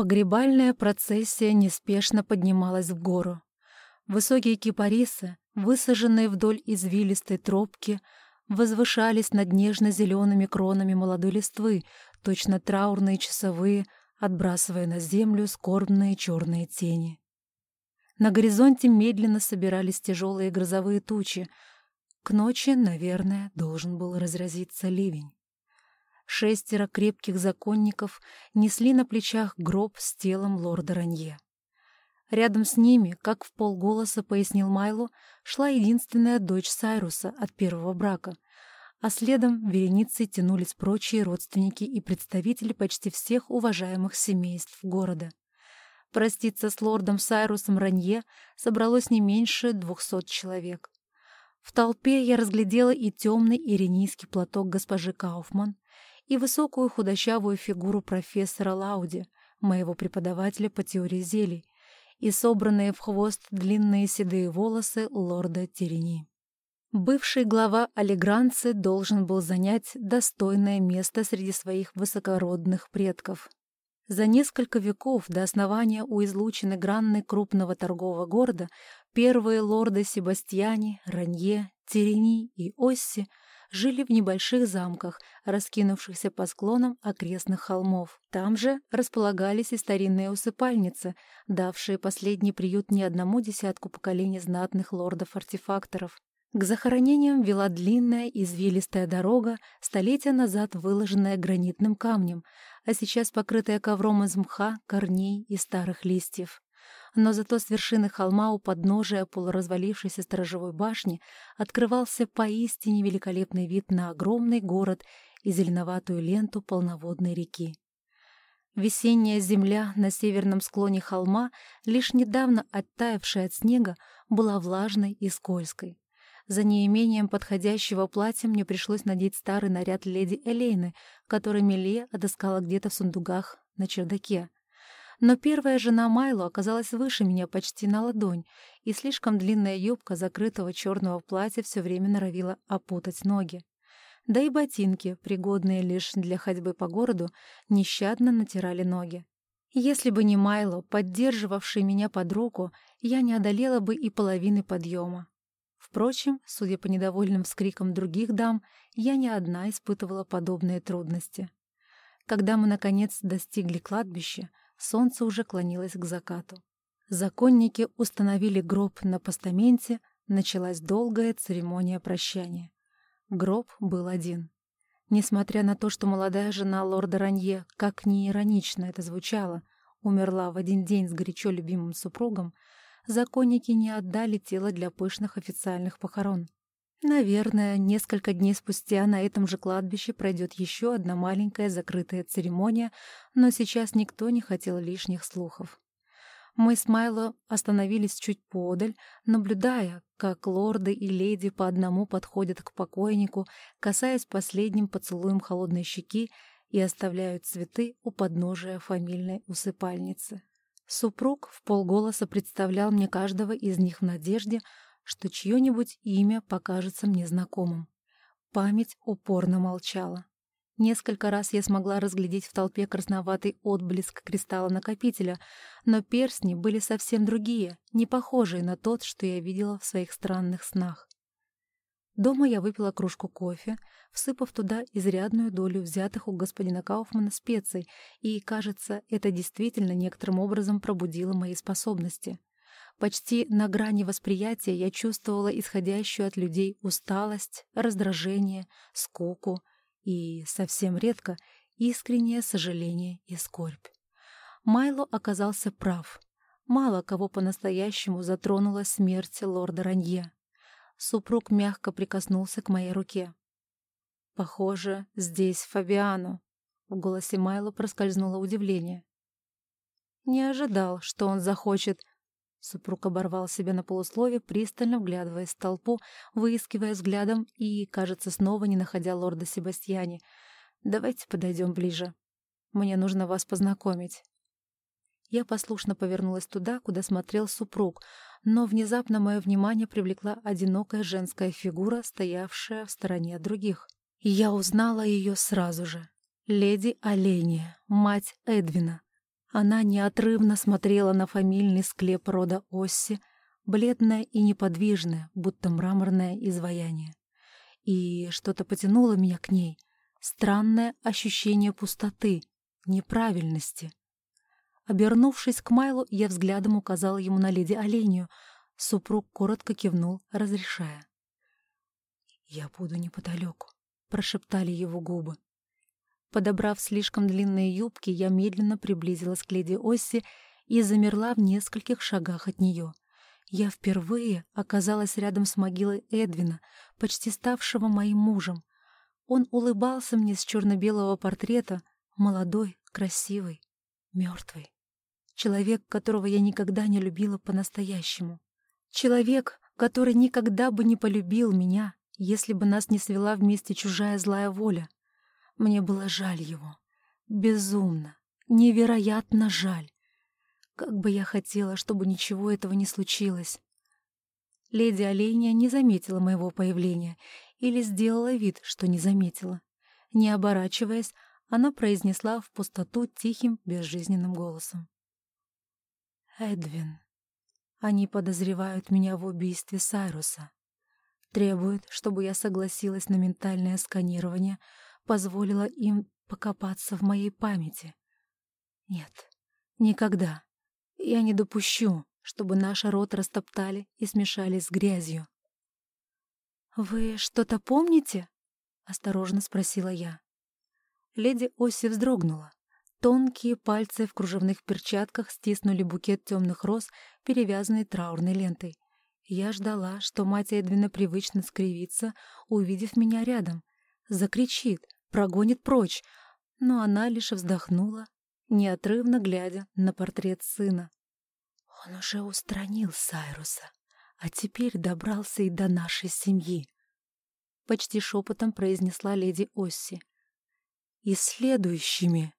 Погребальная процессия неспешно поднималась в гору. Высокие кипарисы, высаженные вдоль извилистой тропки, возвышались над нежно-зелеными кронами молодой листвы, точно траурные часовые, отбрасывая на землю скорбные черные тени. На горизонте медленно собирались тяжелые грозовые тучи. К ночи, наверное, должен был разразиться ливень. Шестеро крепких законников несли на плечах гроб с телом лорда Ранье. Рядом с ними, как в полголоса пояснил Майло, шла единственная дочь Сайруса от первого брака, а следом вереницей тянулись прочие родственники и представители почти всех уважаемых семейств города. Проститься с лордом Сайрусом Ранье собралось не меньше двухсот человек. В толпе я разглядела и темный иринийский платок госпожи Кауфман, и высокую худощавую фигуру профессора Лауди, моего преподавателя по теории зелий, и собранные в хвост длинные седые волосы лорда Терени. Бывший глава Алигранцы должен был занять достойное место среди своих высокородных предков. За несколько веков до основания у излучины Гранны крупного торгового города первые лорды Себастьяне, Ранье, Терени и Осси жили в небольших замках, раскинувшихся по склонам окрестных холмов. Там же располагались и старинные усыпальницы, давшие последний приют не одному десятку поколений знатных лордов-артефакторов. К захоронениям вела длинная извилистая дорога, столетия назад выложенная гранитным камнем, а сейчас покрытая ковром из мха, корней и старых листьев но зато с вершины холма у подножия полуразвалившейся сторожевой башни открывался поистине великолепный вид на огромный город и зеленоватую ленту полноводной реки. Весенняя земля на северном склоне холма, лишь недавно оттаившая от снега, была влажной и скользкой. За неимением подходящего платья мне пришлось надеть старый наряд леди Элейны, который Мелия отыскала где-то в сундуках на чердаке. Но первая жена Майло оказалась выше меня почти на ладонь, и слишком длинная юбка закрытого черного платья все время норовила опутать ноги. Да и ботинки, пригодные лишь для ходьбы по городу, нещадно натирали ноги. Если бы не Майло, поддерживавший меня под руку, я не одолела бы и половины подъема. Впрочем, судя по недовольным вскрикам других дам, я не одна испытывала подобные трудности. Когда мы, наконец, достигли кладбища, Солнце уже клонилось к закату. Законники установили гроб на постаменте, началась долгая церемония прощания. Гроб был один. Несмотря на то, что молодая жена лорда Ранье, как ни иронично это звучало, умерла в один день с горячо любимым супругом, законники не отдали тело для пышных официальных похорон. Наверное, несколько дней спустя на этом же кладбище пройдет еще одна маленькая закрытая церемония, но сейчас никто не хотел лишних слухов. Мы с Майло остановились чуть подаль, наблюдая, как лорды и леди по одному подходят к покойнику, касаясь последним поцелуем холодной щеки и оставляют цветы у подножия фамильной усыпальницы. Супруг в полголоса представлял мне каждого из них в надежде, что чье-нибудь имя покажется мне знакомым. Память упорно молчала. Несколько раз я смогла разглядеть в толпе красноватый отблеск кристалла-накопителя, но перстни были совсем другие, не похожие на тот, что я видела в своих странных снах. Дома я выпила кружку кофе, всыпав туда изрядную долю взятых у господина Кауфмана специй, и, кажется, это действительно некоторым образом пробудило мои способности. Почти на грани восприятия я чувствовала исходящую от людей усталость, раздражение, скуку и, совсем редко, искреннее сожаление и скорбь. Майло оказался прав. Мало кого по-настоящему затронула смерть лорда Ранье. Супруг мягко прикоснулся к моей руке. «Похоже, здесь Фабиану». В голосе Майло проскользнуло удивление. Не ожидал, что он захочет Супруг оборвал себя на полуслове, пристально вглядываясь в толпу, выискивая взглядом и, кажется, снова не находя лорда Себастьяне. «Давайте подойдем ближе. Мне нужно вас познакомить». Я послушно повернулась туда, куда смотрел супруг, но внезапно мое внимание привлекла одинокая женская фигура, стоявшая в стороне от других. я узнала ее сразу же. Леди Оления, мать Эдвина. Она неотрывно смотрела на фамильный склеп рода Осси, бледная и неподвижная, будто мраморное изваяние. И что-то потянуло меня к ней. Странное ощущение пустоты, неправильности. Обернувшись к Майлу, я взглядом указала ему на леди Оленью. Супруг коротко кивнул, разрешая. «Я буду неподалеку», — прошептали его губы. Подобрав слишком длинные юбки, я медленно приблизилась к леди Осси и замерла в нескольких шагах от нее. Я впервые оказалась рядом с могилой Эдвина, почти ставшего моим мужем. Он улыбался мне с черно-белого портрета, молодой, красивый, мертвый. Человек, которого я никогда не любила по-настоящему. Человек, который никогда бы не полюбил меня, если бы нас не свела вместе чужая злая воля. Мне было жаль его. Безумно, невероятно жаль. Как бы я хотела, чтобы ничего этого не случилось. Леди Оленя не заметила моего появления или сделала вид, что не заметила. Не оборачиваясь, она произнесла в пустоту тихим, безжизненным голосом. «Эдвин, они подозревают меня в убийстве Сайруса. Требуют, чтобы я согласилась на ментальное сканирование, позволила им покопаться в моей памяти. Нет, никогда. Я не допущу, чтобы наш род растоптали и смешали с грязью. «Вы что-то помните?» — осторожно спросила я. Леди Оси вздрогнула. Тонкие пальцы в кружевных перчатках стиснули букет темных роз, перевязанный траурной лентой. Я ждала, что мать Эдвина привычно скривится, увидев меня рядом. Закричит, прогонит прочь, но она лишь вздохнула, неотрывно глядя на портрет сына. Он уже устранил Сайруса, а теперь добрался и до нашей семьи. Почти шепотом произнесла леди Осси. И следующими.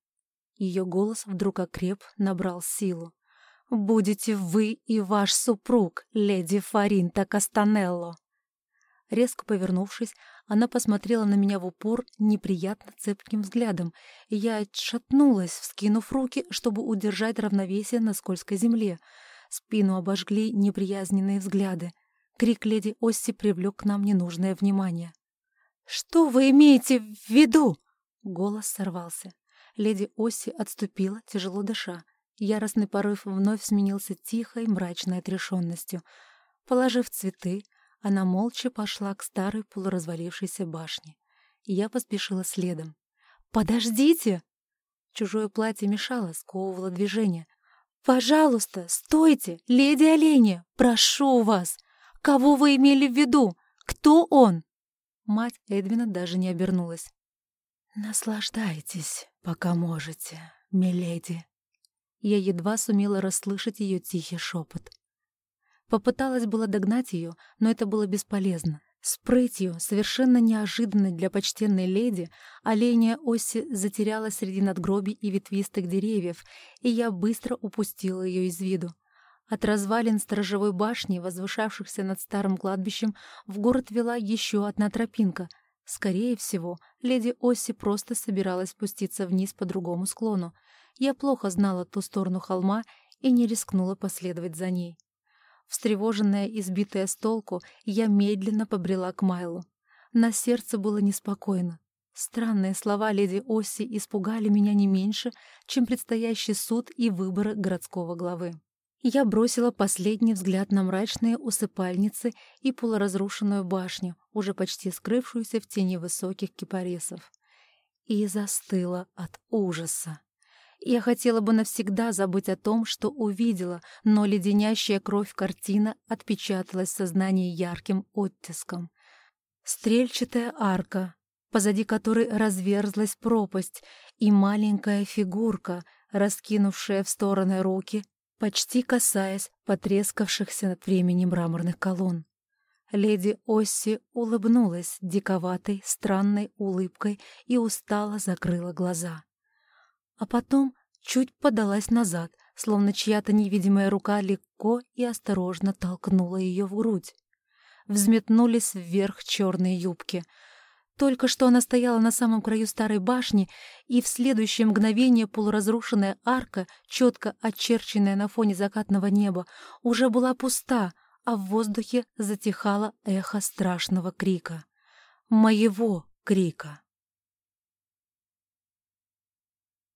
Ее голос вдруг окреп, набрал силу. «Будете вы и ваш супруг, леди Фаринта Кастанелло!» Резко повернувшись, она посмотрела на меня в упор неприятно цепким взглядом, и я отшатнулась, вскинув руки, чтобы удержать равновесие на скользкой земле. Спину обожгли неприязненные взгляды. Крик леди Осси привлек к нам ненужное внимание. «Что вы имеете в виду?» Голос сорвался. Леди Осси отступила, тяжело дыша. Яростный порыв вновь сменился тихой, мрачной отрешенностью. Положив цветы, она молча пошла к старой полуразвалившейся башне. Я поспешила следом. «Подождите!» Чужое платье мешало, сковывало движение. «Пожалуйста, стойте, леди Оленя! Прошу вас! Кого вы имели в виду? Кто он?» Мать Эдвина даже не обернулась. «Наслаждайтесь, пока можете, миледи». Я едва сумела расслышать ее тихий шепот. Попыталась было догнать ее, но это было бесполезно. С прытью, совершенно неожиданной для почтенной леди, оленя Оси затерялась среди надгробий и ветвистых деревьев, и я быстро упустила ее из виду. От развалин сторожевой башни, возвышавшихся над старым кладбищем, в город вела еще одна тропинка. Скорее всего, леди Оси просто собиралась спуститься вниз по другому склону. Я плохо знала ту сторону холма и не рискнула последовать за ней. Встревоженная и сбитая с толку, я медленно побрела к Майлу. На сердце было неспокойно. Странные слова леди Оси испугали меня не меньше, чем предстоящий суд и выборы городского главы. Я бросила последний взгляд на мрачные усыпальницы и полуразрушенную башню, уже почти скрывшуюся в тени высоких кипарисов. И застыла от ужаса. Я хотела бы навсегда забыть о том, что увидела, но леденящая кровь картина отпечаталась в сознании ярким оттиском. Стрельчатая арка, позади которой разверзлась пропасть, и маленькая фигурка, раскинувшая в стороны руки, почти касаясь потрескавшихся от времени мраморных колонн. Леди Осси улыбнулась диковатой, странной улыбкой и устало закрыла глаза а потом чуть подалась назад, словно чья-то невидимая рука легко и осторожно толкнула ее в грудь. Взметнулись вверх черные юбки. Только что она стояла на самом краю старой башни, и в следующее мгновение полуразрушенная арка, четко очерченная на фоне закатного неба, уже была пуста, а в воздухе затихало эхо страшного крика. Моего крика.